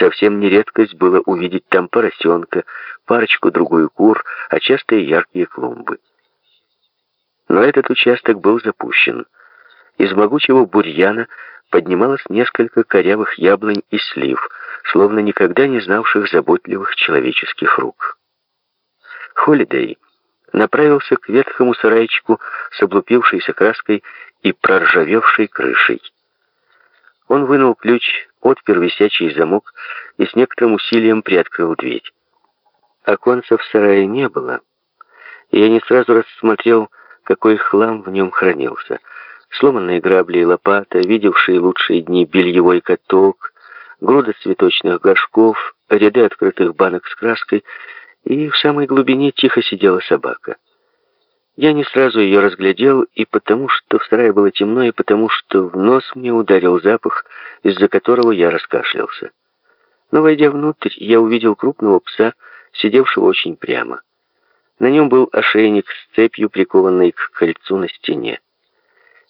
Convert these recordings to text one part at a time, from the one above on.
Совсем не редкость было увидеть там поросенка, парочку-другую кур, а часто и яркие клумбы. Но этот участок был запущен. Из могучего бурьяна поднималось несколько корявых яблонь и слив, словно никогда не знавших заботливых человеческих рук. Холидей направился к ветхому сарайчику с облупившейся краской и проржавевшей крышей. Он вынул ключ, отпер висячий замок и с некоторым усилием приоткрыл дверь. Оконца в сарае не было, и я не сразу рассмотрел, какой хлам в нем хранился. Сломанные грабли и лопата, видевшие лучшие дни бельевой каток, груда цветочных горшков, ряды открытых банок с краской, и в самой глубине тихо сидела собака. Я не сразу ее разглядел, и потому что в сарае было темно, и потому что в нос мне ударил запах, из-за которого я раскашлялся. Но, войдя внутрь, я увидел крупного пса, сидевшего очень прямо. На нем был ошейник с цепью, прикованной к кольцу на стене.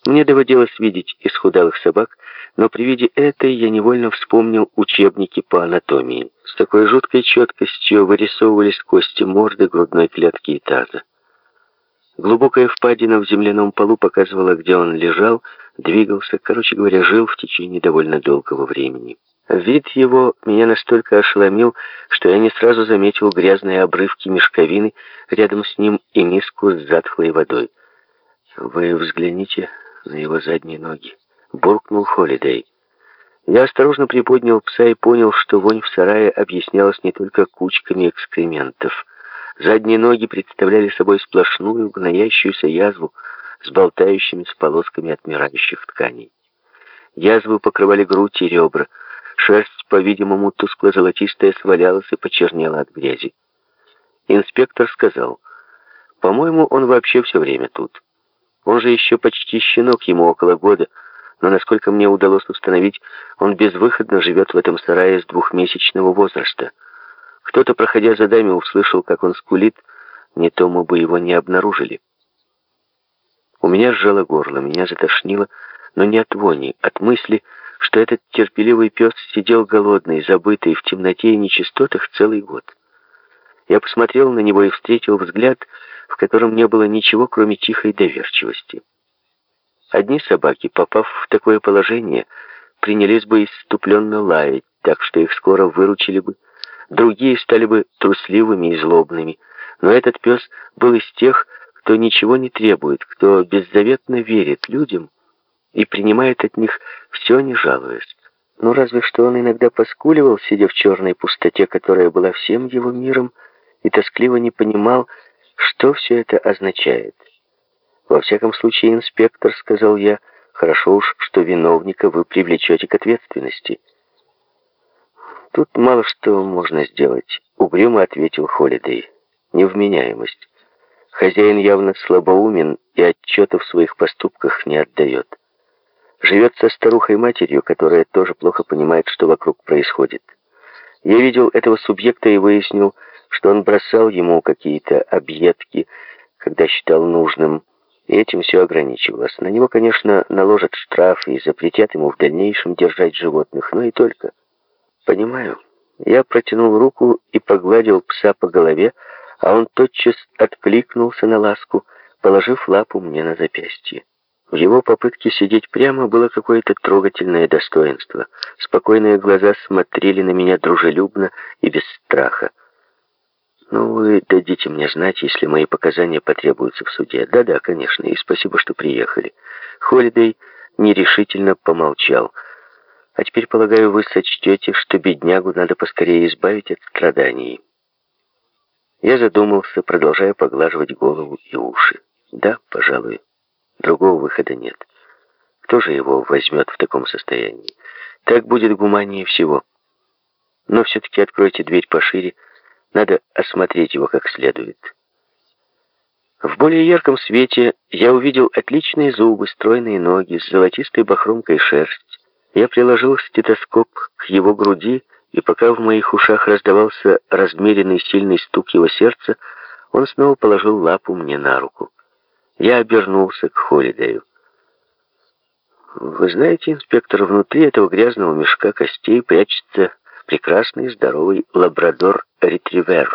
Мне доводилось видеть исхудалых собак, но при виде этой я невольно вспомнил учебники по анатомии. С такой жуткой четкостью вырисовывались кости морды, грудной клетки и таза. Глубокая впадина в земляном полу показывала, где он лежал, двигался, короче говоря, жил в течение довольно долгого времени. Вид его меня настолько ошеломил, что я не сразу заметил грязные обрывки мешковины рядом с ним и миску с затхлой водой. «Вы взгляните на его задние ноги», — буркнул Холидей. Я осторожно приподнял пса и понял, что вонь в сарае объяснялась не только кучками экскрементов — Задние ноги представляли собой сплошную гноящуюся язву с болтающимися полосками отмирающих тканей. Язвы покрывали грудь и ребра. Шерсть, по-видимому, тускло-золотистая свалялась и почернела от грязи. Инспектор сказал, «По-моему, он вообще все время тут. Он же еще почти щенок, ему около года, но, насколько мне удалось установить, он безвыходно живет в этом сарае с двухмесячного возраста». Кто-то, проходя за даме, услышал, как он скулит, не то мы бы его не обнаружили. У меня сжало горло, меня затошнило, но не от вони, от мысли, что этот терпеливый пес сидел голодный, забытый в темноте и нечистотах целый год. Я посмотрел на него и встретил взгляд, в котором не было ничего, кроме тихой доверчивости. Одни собаки, попав в такое положение, принялись бы иступленно лаять, так что их скоро выручили бы, Другие стали бы трусливыми и злобными, но этот пес был из тех, кто ничего не требует, кто беззаветно верит людям и принимает от них все, не жалуясь. Ну, разве что он иногда поскуливал, сидя в черной пустоте, которая была всем его миром, и тоскливо не понимал, что все это означает. Во всяком случае, инспектор, сказал я, хорошо уж, что виновника вы привлечете к ответственности. «Тут мало что можно сделать», — угрюмо ответил Холидей. «Невменяемость. Хозяин явно слабоумен и отчетов в своих поступках не отдает. Живет со старухой-матерью, которая тоже плохо понимает, что вокруг происходит. Я видел этого субъекта и выяснил, что он бросал ему какие-то объедки, когда считал нужным, и этим все ограничивалось. На него, конечно, наложат штраф и запретят ему в дальнейшем держать животных, но и только. «Понимаю». Я протянул руку и погладил пса по голове, а он тотчас откликнулся на ласку, положив лапу мне на запястье. В его попытке сидеть прямо было какое-то трогательное достоинство. Спокойные глаза смотрели на меня дружелюбно и без страха. «Ну, вы дадите мне знать, если мои показания потребуются в суде». «Да-да, конечно, и спасибо, что приехали». Холидей нерешительно помолчал – а теперь, полагаю, вы сочтете, что беднягу надо поскорее избавить от страданий. Я задумался, продолжая поглаживать голову и уши. Да, пожалуй, другого выхода нет. Кто же его возьмет в таком состоянии? Так будет гуманнее всего. Но все-таки откройте дверь пошире, надо осмотреть его как следует. В более ярком свете я увидел отличные зубы, стройные ноги, с золотистой бахромкой шерсть, я приложил стетоскоп к его груди, и пока в моих ушах раздавался размеренный сильный стук его сердца, он снова положил лапу мне на руку. Я обернулся к Холидею. «Вы знаете, инспектор, внутри этого грязного мешка костей прячется прекрасный здоровый лабрадор-ретривер,